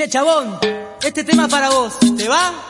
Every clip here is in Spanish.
Che, chabón, este tema para vos, ¿te va?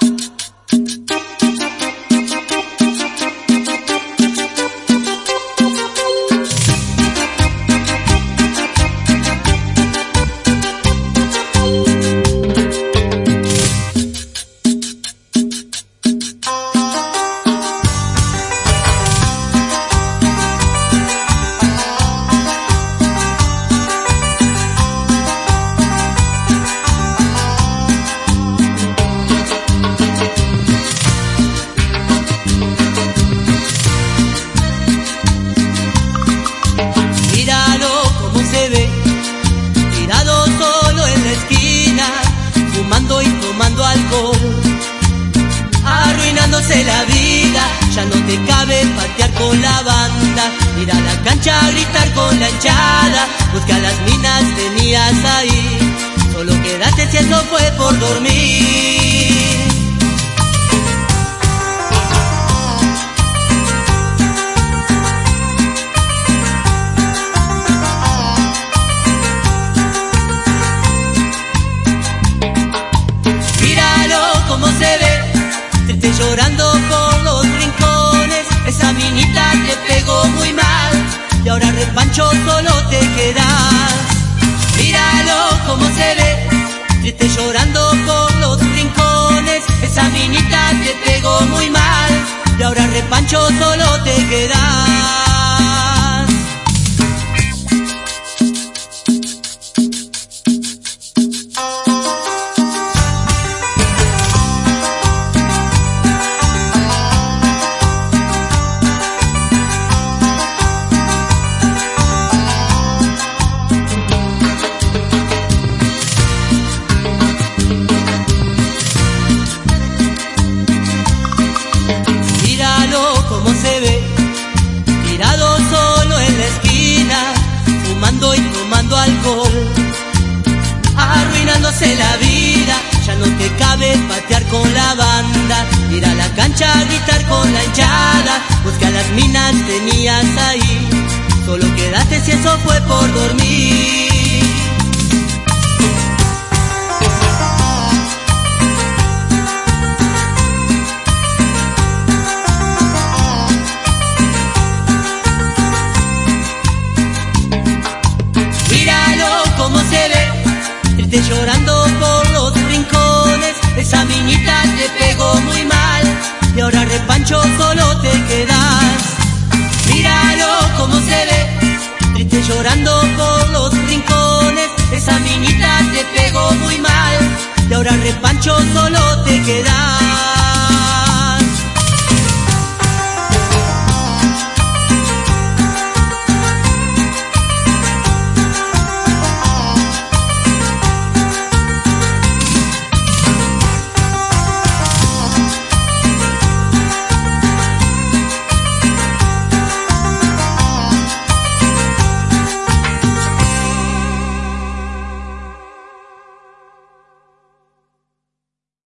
Arruinándose la vida, ya no te cabe patear con la banda, ir a la cancha a gritar con la hinchada, busca las minas tenías ahí, solo quedaste si eso fue por dormir. Llorando por los rincones. Esa minita te pegó muy mal y ahora repancho solo te quedas. Míralo como se ve, triste llorando por los rincones. Esa minita te pegó muy mal y ahora repancho solo te quedas. Arruinándose la vida, ya no te cabe patear con la banda, ir a la cancha a gritar con la hinchada, busca las minas tenías ahí, solo quedaste si eso fue por triste llorando